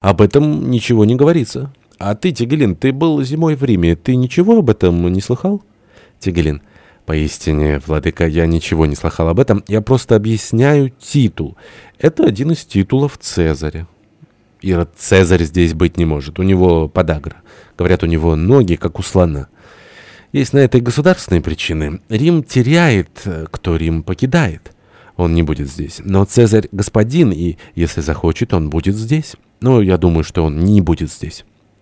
Об этом ничего не говорится. А ты, Тигелин, ты был зимой в Риме. Ты ничего об этом не слыхал? Тигелин. Поистине, владыка, я ничего не слыхал об этом. Я просто объясняю титул. Это один из титулов Цезаря. Ирод Цезарь здесь быть не может. У него подагра. Говорят, у него ноги, как у слона. Есть на это и государственные причины. Рим теряет, кто Рим покидает. Он не будет здесь. Но Цезарь господин, и если захочет, он будет здесь. Но я думаю, что он не будет здесь.